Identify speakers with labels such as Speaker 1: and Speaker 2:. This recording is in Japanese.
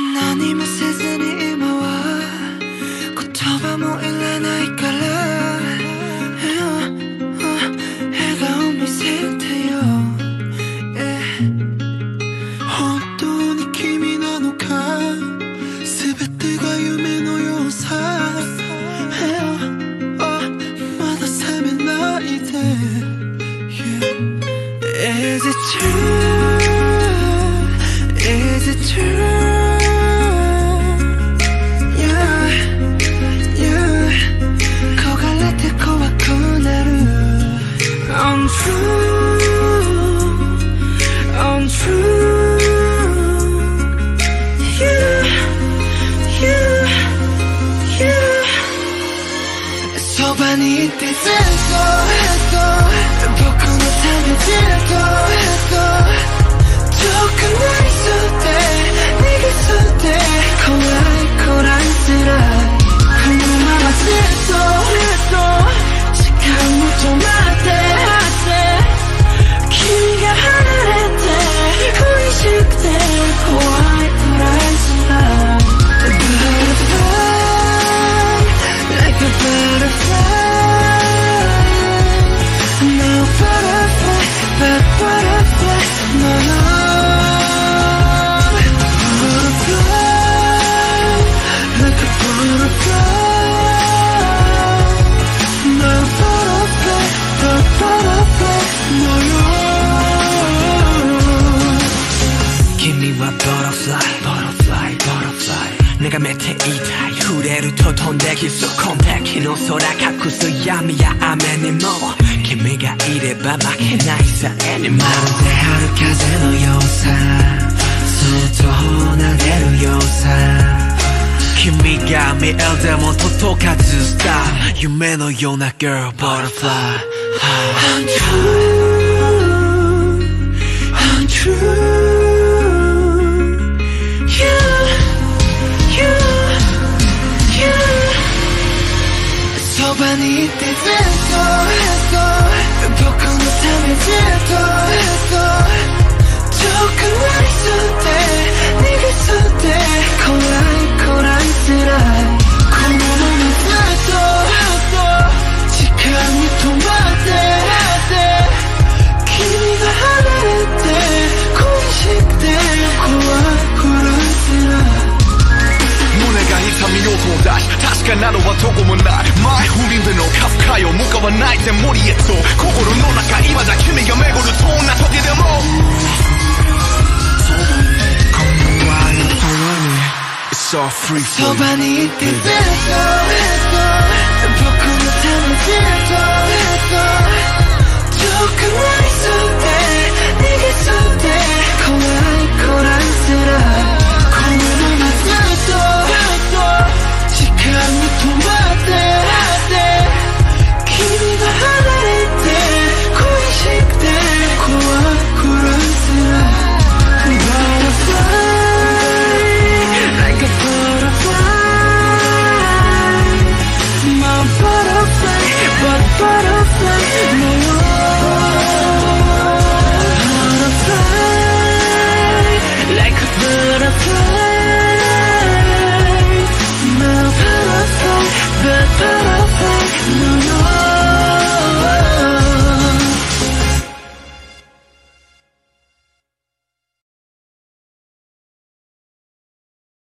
Speaker 1: 何もせずに今は言葉もいらないから笑顔見せてよ、本当に君なのか全てが夢のようさ、まだ覚めないで、Is it true? Is it true? そばにいてずっと僕の旅ずっ butterfly butterfly butterfly.
Speaker 2: 眺めていたい触れると飛んできそう完璧の空隠す闇や雨にも君がいれば負けないさ anymore
Speaker 1: まるで春風のようさそっと離れるようさ
Speaker 2: 君が見えるでも届かずした夢のような girl butterfly.
Speaker 1: Untrue Untrue You にいてずっと僕のためずっと遠くなりそうで逃げそうで怖いこらえづらいこのままずっと時間に止まって君が離れて恋しくて怖いこらえづらい
Speaker 3: 胸が痛みをと出し確かなのはどこもない。のカフカよ向かわないで森へと。心の中今じゃ君が巡るそんな時でも。この愛の空に It's all free
Speaker 1: そ
Speaker 3: for you
Speaker 1: ばにいてずっと